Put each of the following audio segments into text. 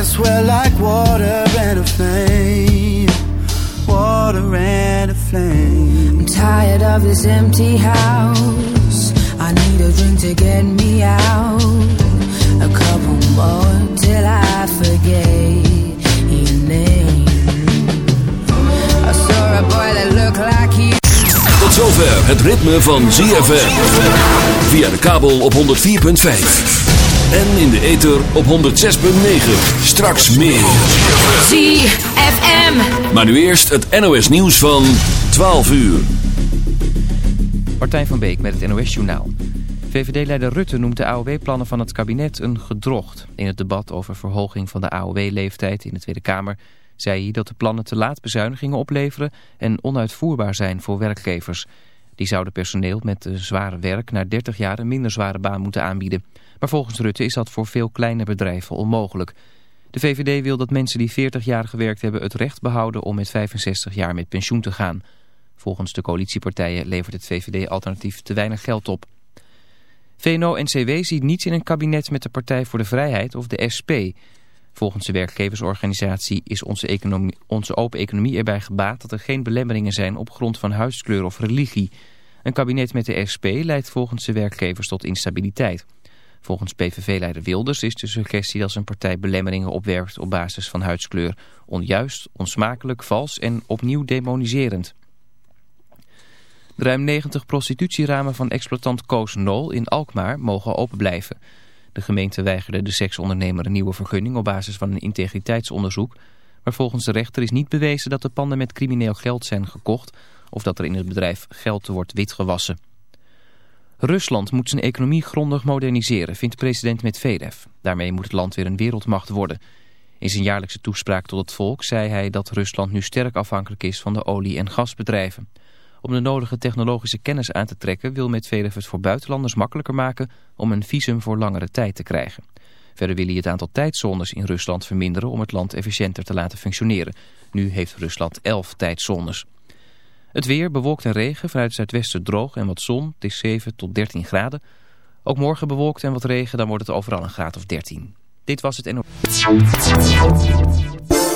guess we're like water and a flame. Water and a flame. I'm tired of this empty house. I need a drink to get me out. A couple more till I forget your name. I saw a boy that looked like he. Tot zover het ritme van ZFM. Via de kabel op 104.5. En in de ether op 106.9. Straks meer. ZFM. Maar nu eerst het NOS nieuws van 12 uur. Martijn van Beek met het NOS Journaal. VVD-leider Rutte noemt de AOW-plannen van het kabinet een gedrocht. In het debat over verhoging van de AOW-leeftijd in de Tweede Kamer... zei hij dat de plannen te laat bezuinigingen opleveren... en onuitvoerbaar zijn voor werkgevers. Die zouden personeel met de zware werk na 30 jaar een minder zware baan moeten aanbieden. Maar volgens Rutte is dat voor veel kleine bedrijven onmogelijk. De VVD wil dat mensen die 40 jaar gewerkt hebben het recht behouden om met 65 jaar met pensioen te gaan. Volgens de coalitiepartijen levert het VVD-alternatief te weinig geld op. VNO-NCW ziet niets in een kabinet met de Partij voor de Vrijheid of de SP. Volgens de werkgeversorganisatie is onze, economie, onze open economie erbij gebaat dat er geen belemmeringen zijn op grond van huidskleur of religie. Een kabinet met de SP leidt volgens de werkgevers tot instabiliteit. Volgens PVV-leider Wilders is de suggestie dat zijn partij belemmeringen opwerpt op basis van huidskleur onjuist, onsmakelijk, vals en opnieuw demoniserend. De ruim 90 prostitutieramen van exploitant Koos Nol in Alkmaar mogen open blijven. De gemeente weigerde de seksondernemer een nieuwe vergunning op basis van een integriteitsonderzoek. Maar volgens de rechter is niet bewezen dat de panden met crimineel geld zijn gekocht of dat er in het bedrijf geld wordt witgewassen. Rusland moet zijn economie grondig moderniseren, vindt president Medvedev. Daarmee moet het land weer een wereldmacht worden. In zijn jaarlijkse toespraak tot het volk zei hij dat Rusland nu sterk afhankelijk is van de olie- en gasbedrijven. Om de nodige technologische kennis aan te trekken wil Medvedev het voor buitenlanders makkelijker maken om een visum voor langere tijd te krijgen. Verder wil hij het aantal tijdzones in Rusland verminderen om het land efficiënter te laten functioneren. Nu heeft Rusland 11 tijdzones. Het weer bewolkt en regen, vanuit het zuidwesten droog en wat zon. Het is 7 tot 13 graden. Ook morgen bewolkt en wat regen, dan wordt het overal een graad of 13. Dit was het NO.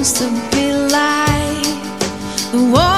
used to be like. The one.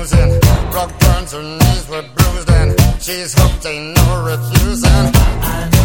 confusing. Rock burns her knees were bruised and she's hooked, ain't no refusing.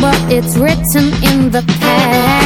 but it's written in the past.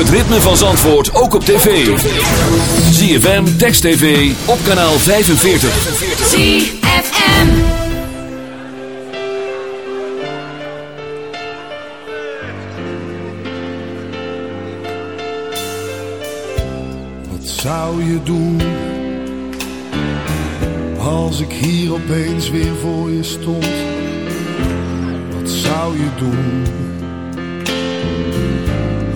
het ritme van Zandvoort ook op tv. ZFM, Text TV, op kanaal 45. ZFM Wat zou je doen? Als ik hier opeens weer voor je stond. Wat zou je doen?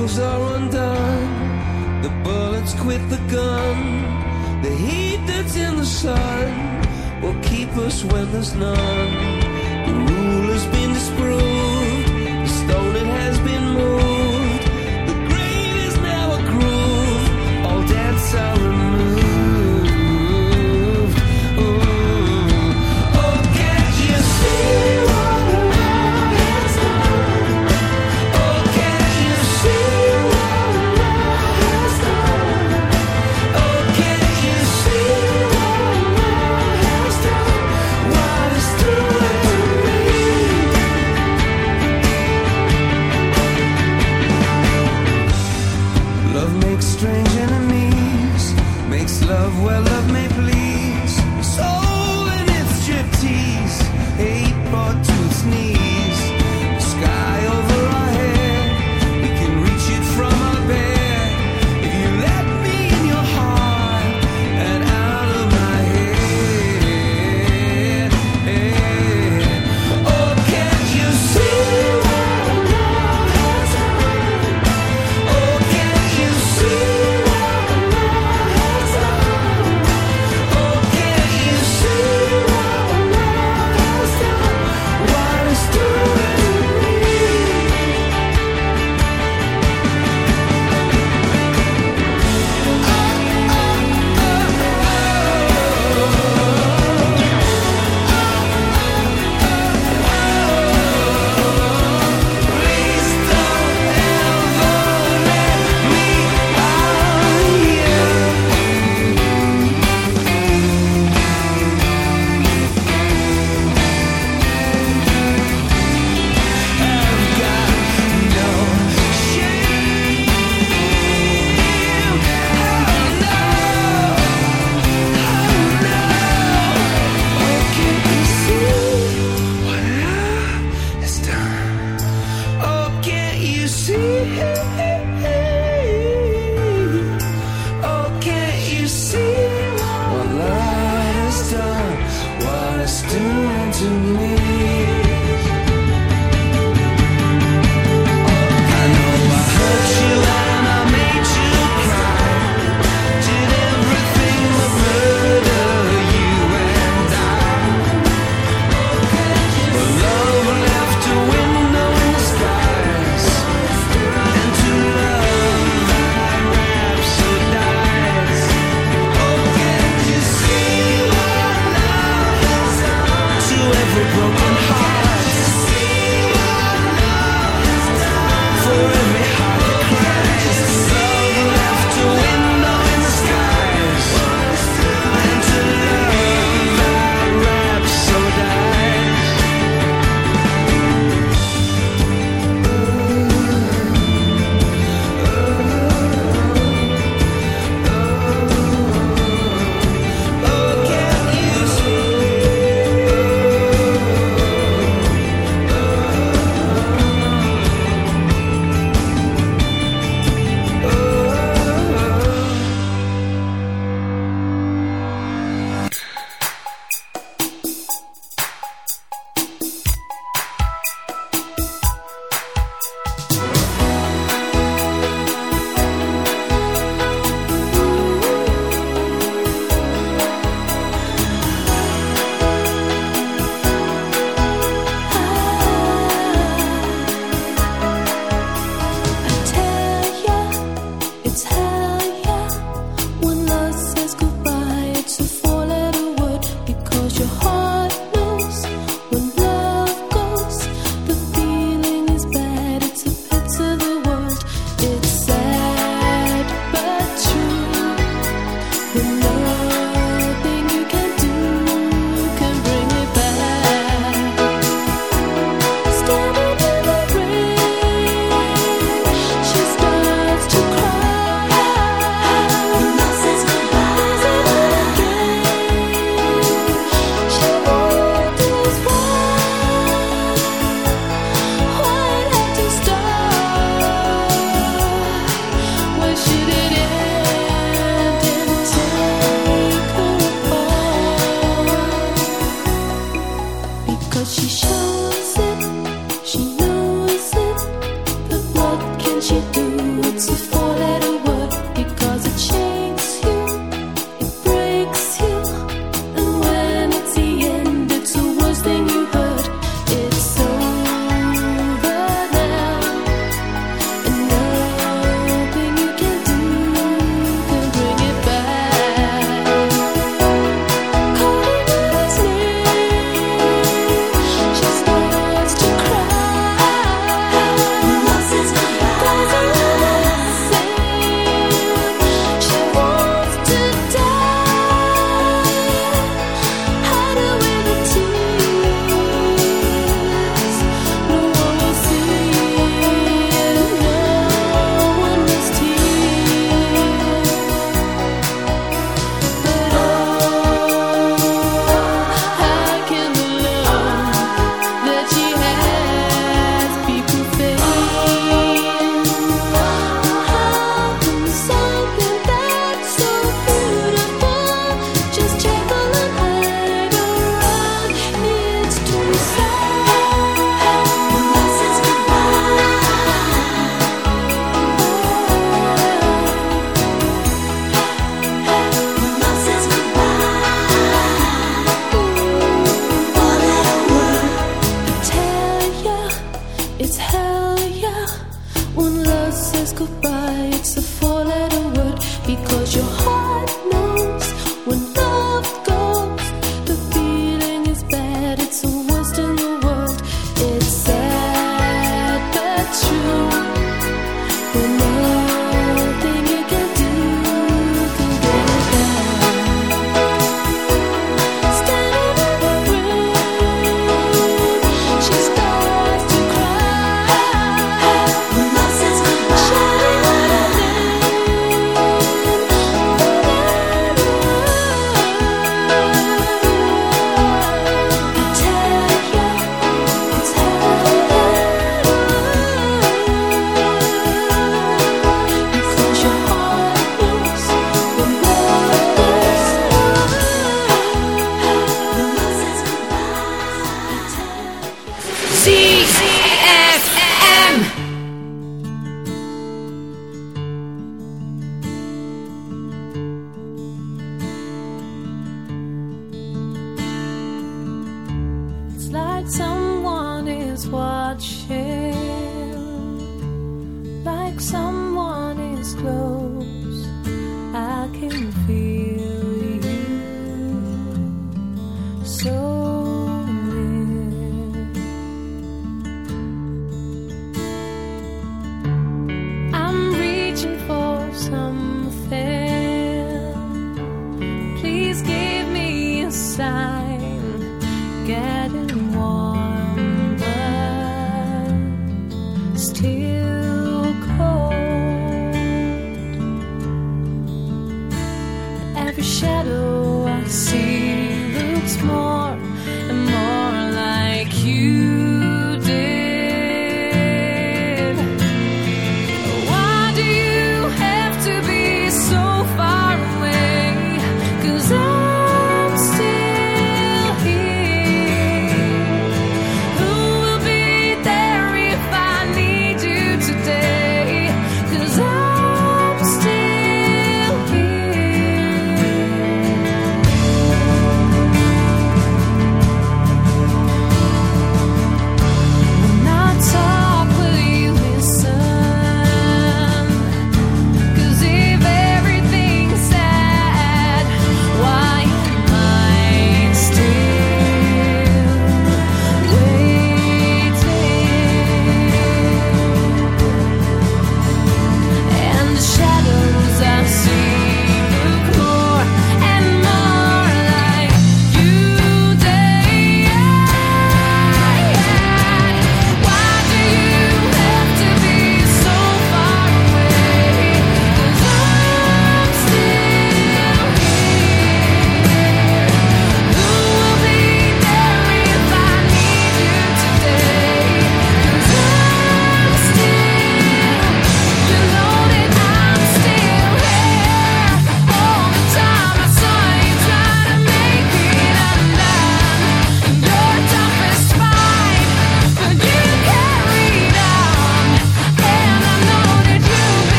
shackles are undone. The bullets quit the gun. The heat that's in the sun will keep us when there's none. The rule has been disproved.